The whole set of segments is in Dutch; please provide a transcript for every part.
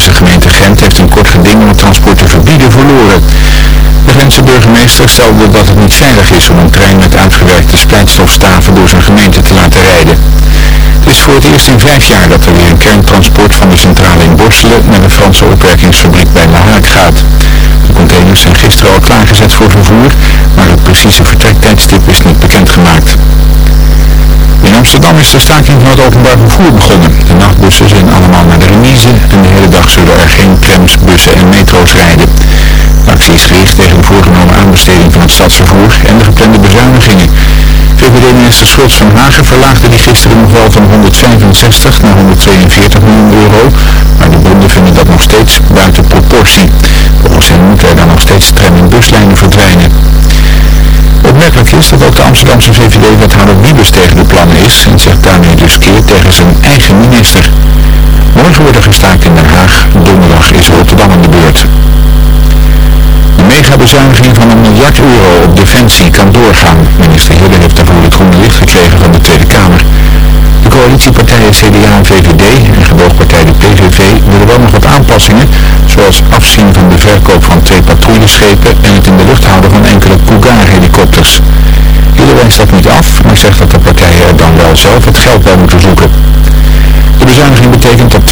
Belgische gemeente Gent heeft een kort geding om het transport te verbieden verloren. De Gentse burgemeester stelde dat het niet veilig is om een trein met uitgewerkte splijtstofstaven door zijn gemeente te laten rijden. Het is voor het eerst in vijf jaar dat er weer een kerntransport van de centrale in Borselen naar de Franse opwerkingsfabriek bij La Haak gaat. De containers zijn gisteren al klaargezet voor vervoer, maar het precieze vertrektijdstip is niet bekendgemaakt. In Amsterdam is de staking van het openbaar vervoer begonnen. De nachtbussen zijn allemaal naar de remise en de hele dag zullen er geen trams, bussen en metro's rijden. De actie is gericht tegen de voorgenomen aanbesteding van het stadsvervoer en de geplande bezuinigingen. VVD-minister Schultz van Hagen verlaagde die gisteren nog wel van 165 naar 142 miljoen euro, maar de bonden vinden dat nog steeds buiten proportie. Volgens hen moeten er dan nog steeds tram- en buslijnen verdwijnen. Opmerkelijk is dat ook de Amsterdamse VVD-wethouder Wiebes tegen de plannen is en zegt daarmee dus keer tegen zijn eigen minister. Morgen wordt er gestaakt in Den Haag, donderdag is Rotterdam aan de beurt. De megabezuiniging van een miljard euro op defensie kan doorgaan. Minister Hille heeft daarvoor het groene licht gekregen van de Tweede Kamer. De coalitiepartijen CDA en VVD en gedoogpartij de PVV willen wel nog wat aanpassingen, zoals afzien van de verkoop van twee patrouilleschepen en het in de lucht houden van enkele Cougar-helikopters. Wijst dat niet af, maar zegt dat de partijen er dan wel zelf het geld bij moeten zoeken. De bezuiniging betekent dat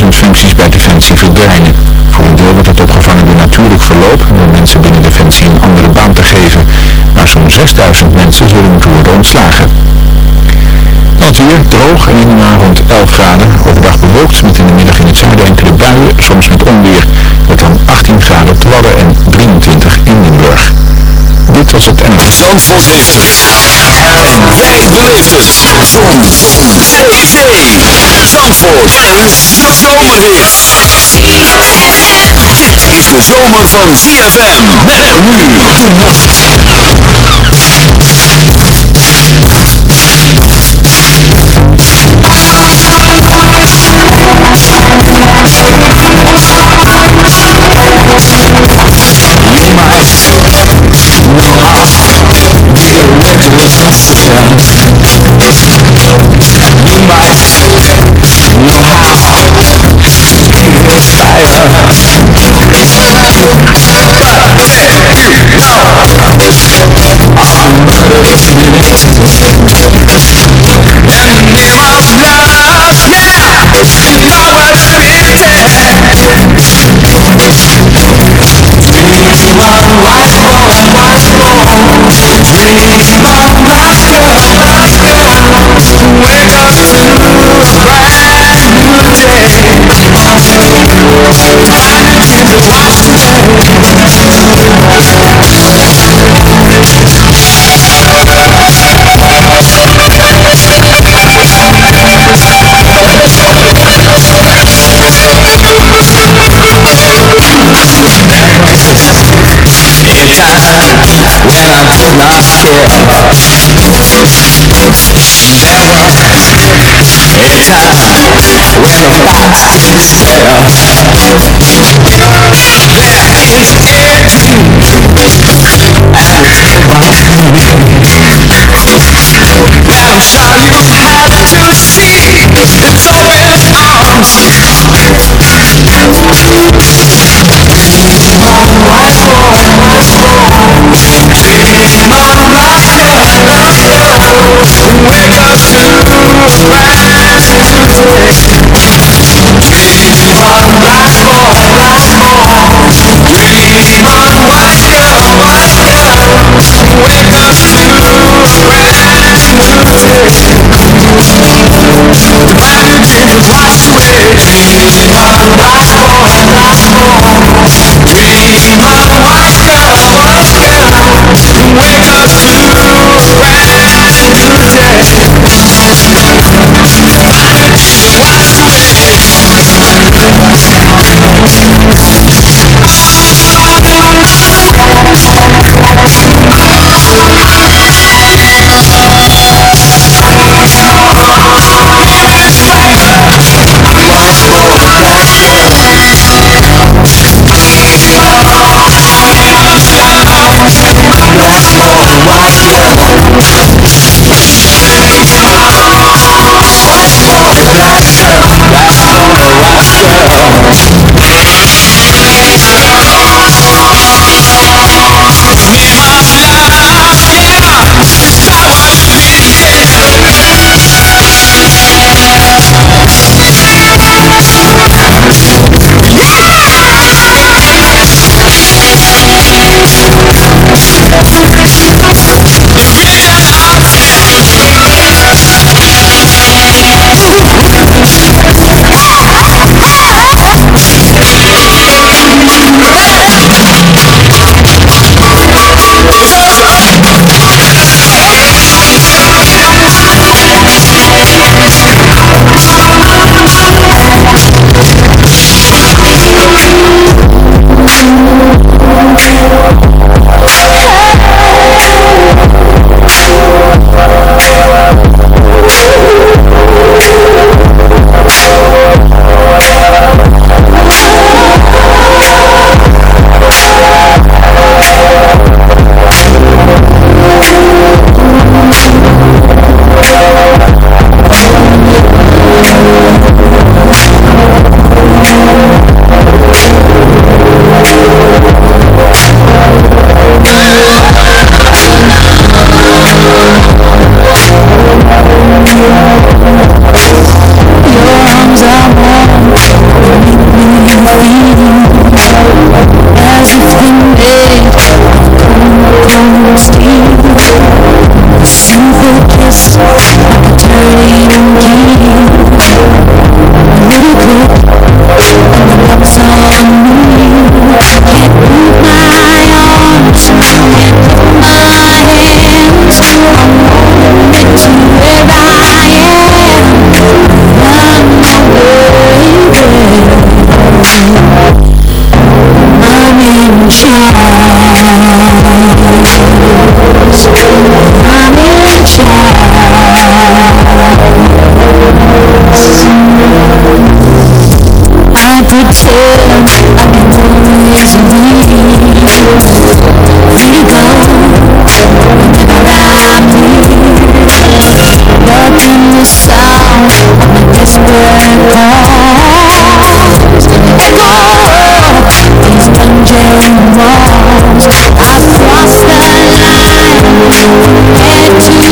12.000 functies bij Defensie verdwijnen. Voor een deel wordt het opgevangen door natuurlijk verloop, door mensen binnen Defensie een andere baan te geven. Maar zo'n 6.000 mensen zullen moeten worden ontslagen. Het weer, droog en in de rond 11 graden. Overdag bewolkt met in de middag in het zuiden enkele buien, soms met onweer. Met dan 18 graden op en 23 in Limburg. Dit was het NOS. Zandvoort heeft het. En jij beleeft het. Zon. Zee. Zee. Zandvoort. En zomerhit. Dit is de zomer van ZFM. Met nu de. Yeah. Thank you.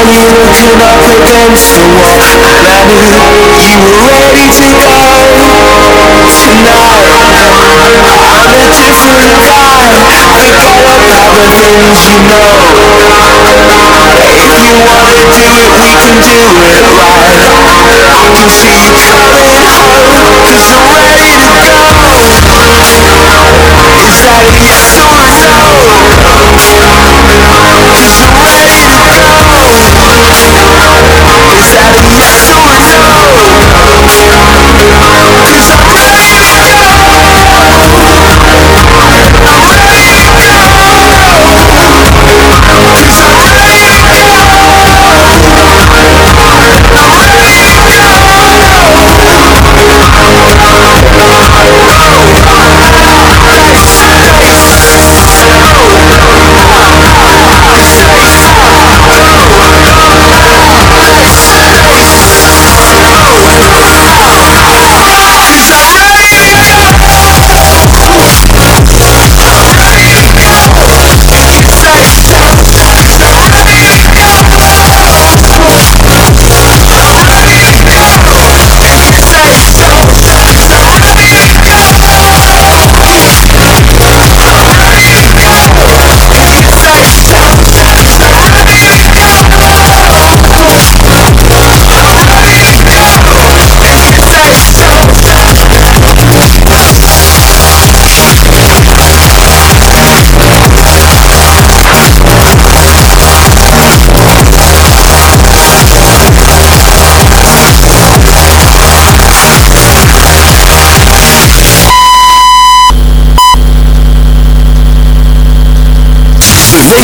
all you looking up against the wall And I knew you were ready to go Tonight I'm a different guy. Forget about the things you know If you wanna do it, we can do it right I can see you coming home Cause I'm ready to go Cause I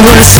was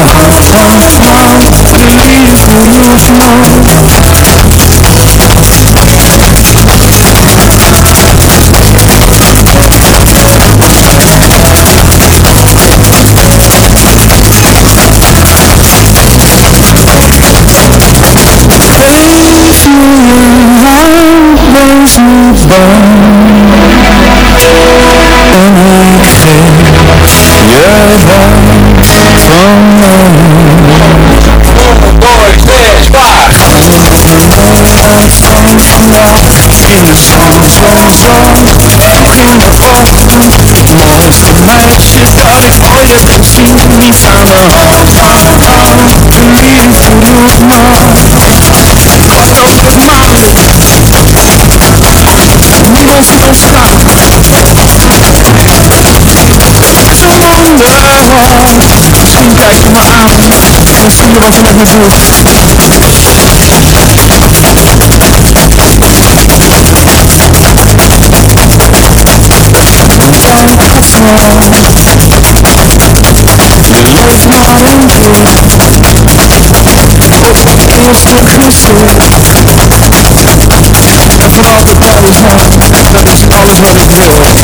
Thank you. you listen to his music. Everybody parties hard, that is all over the world.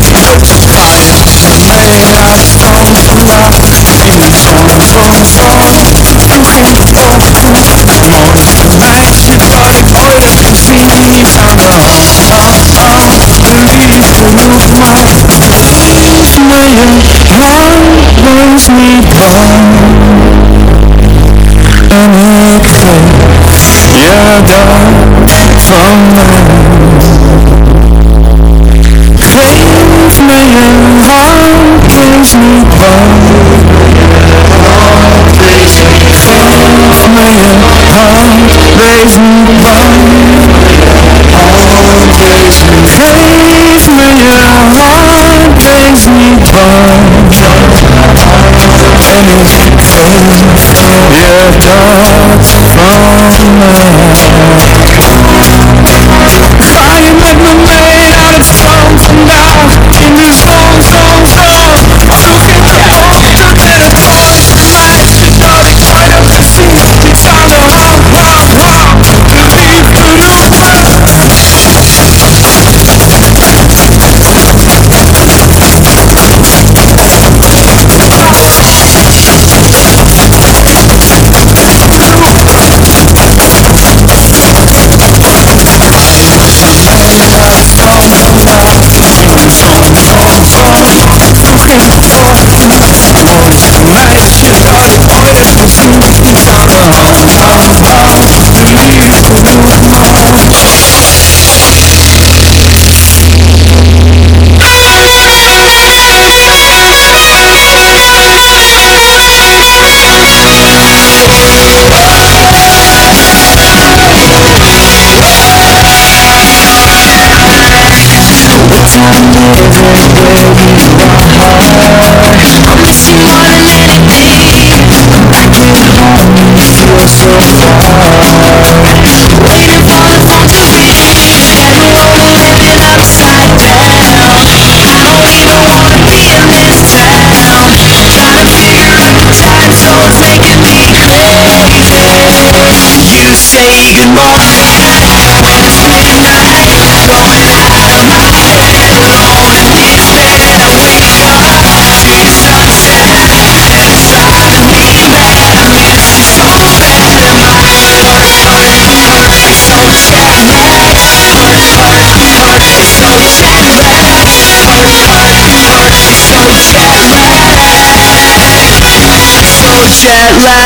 Yes,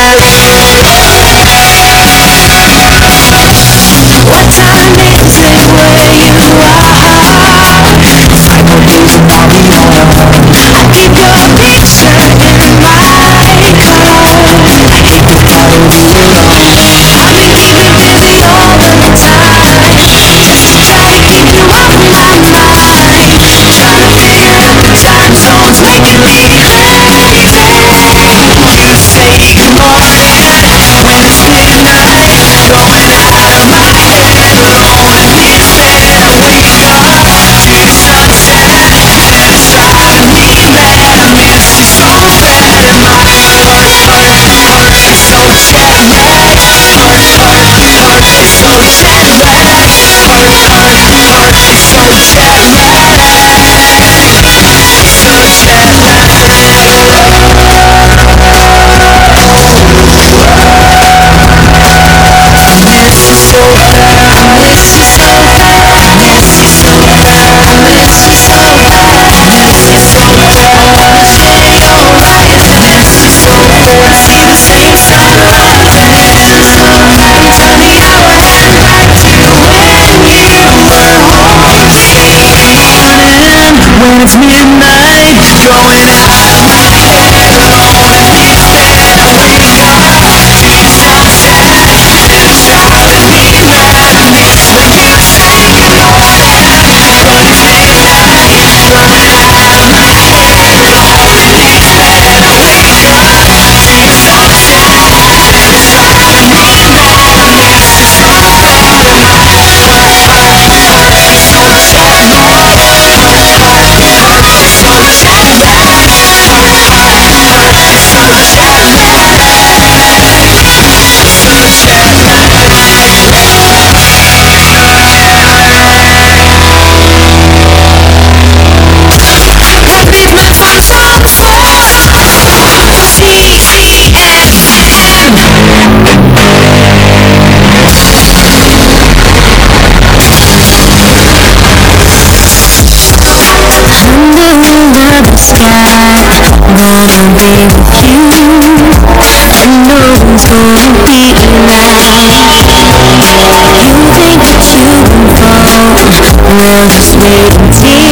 beauty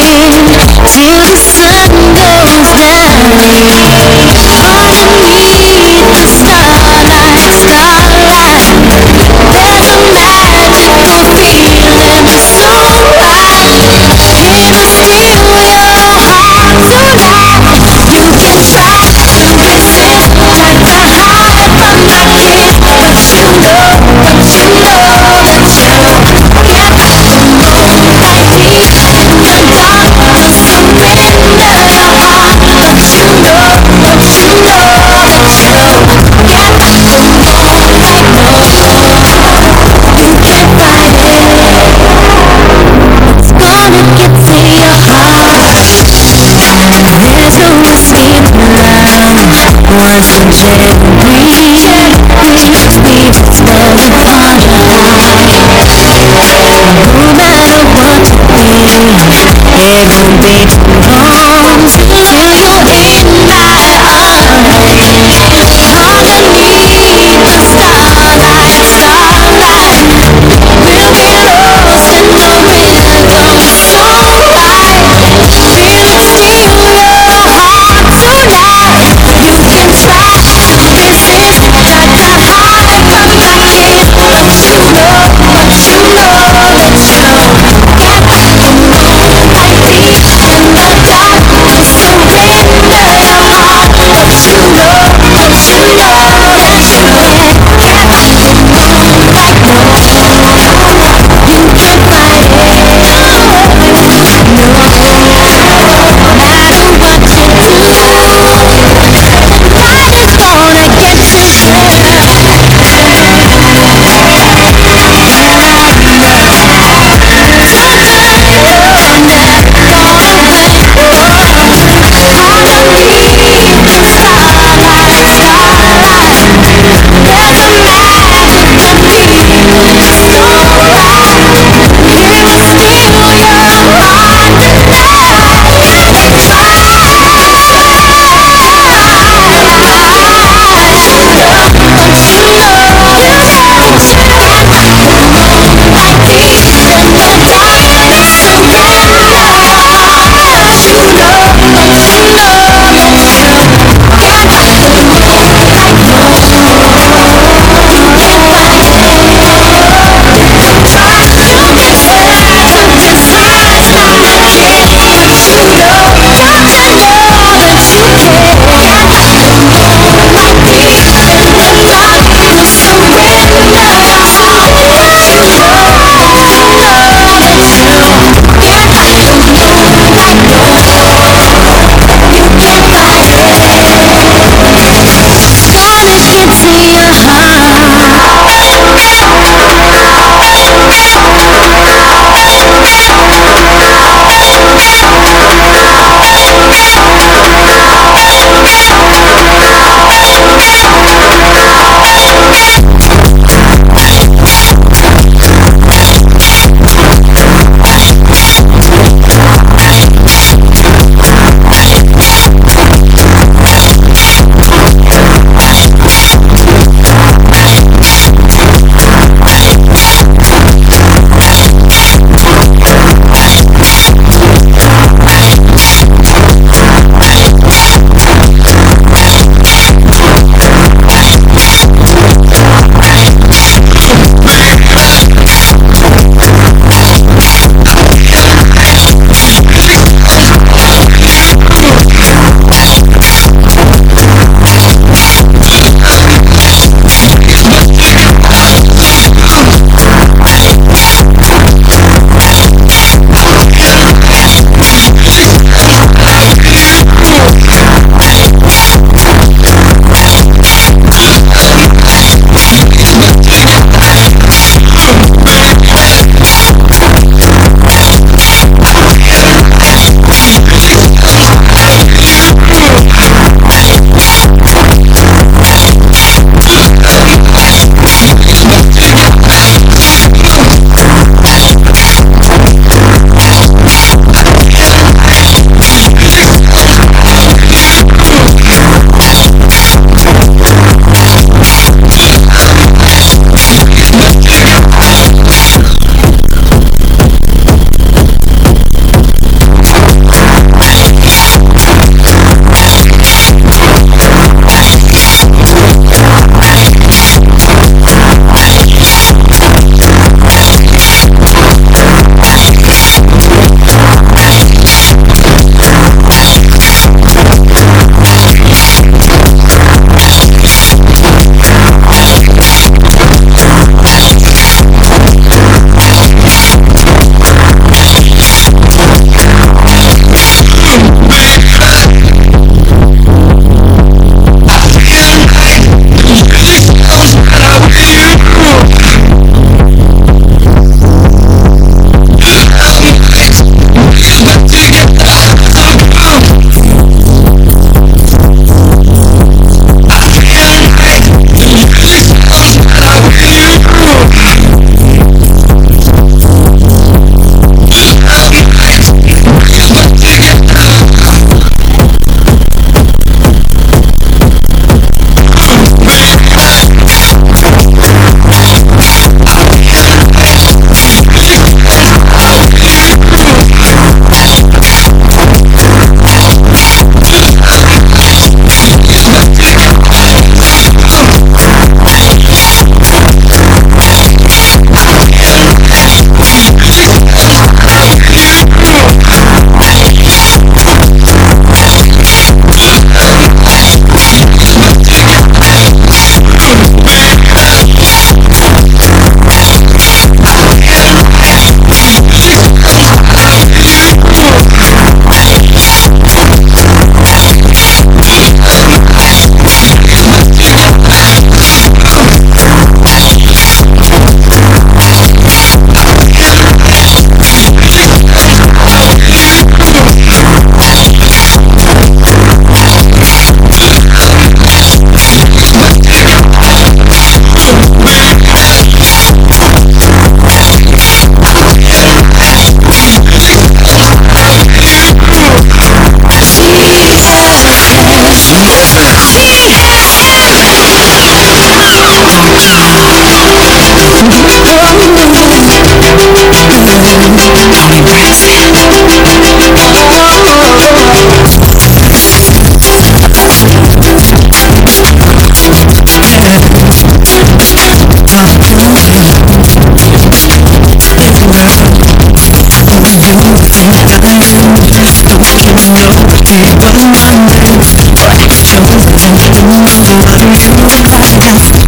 every day.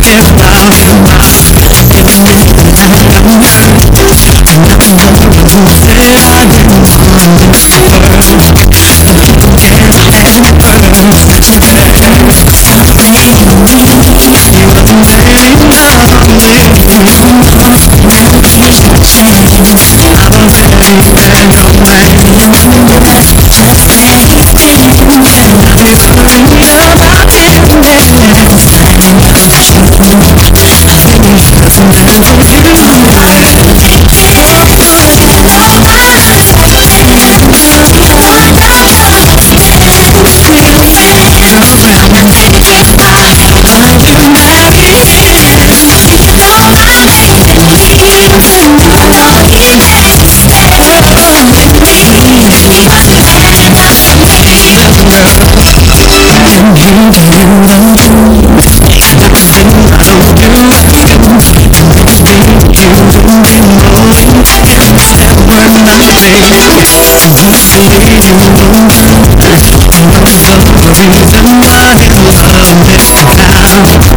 I'm not going to be Thank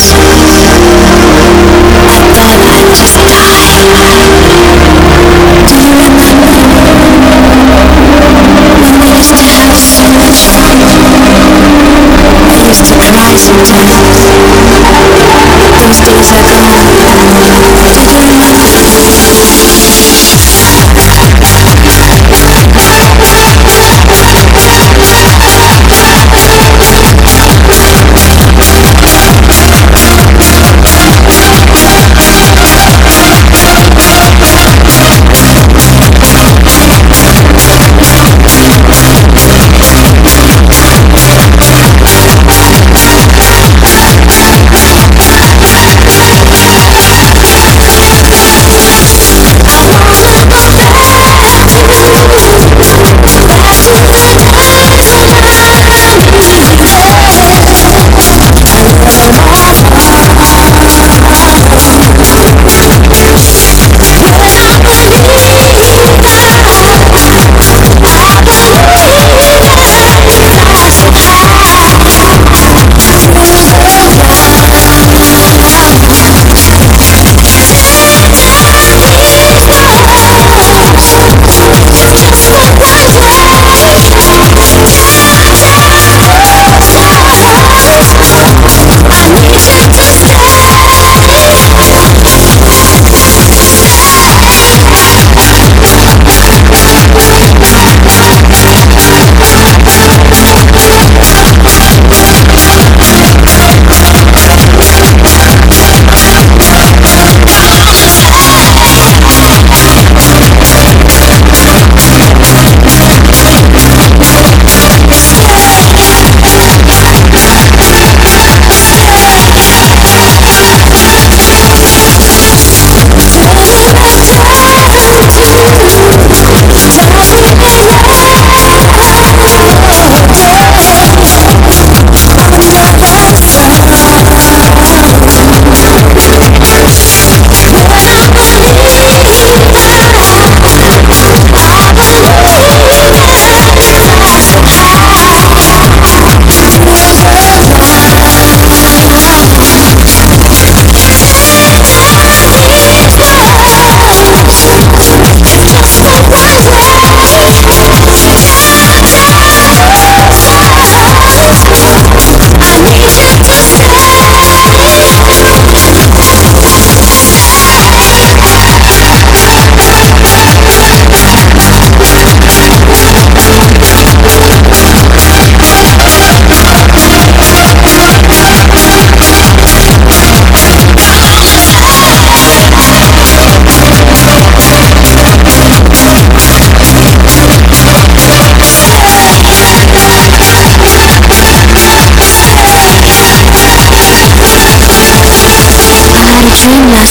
you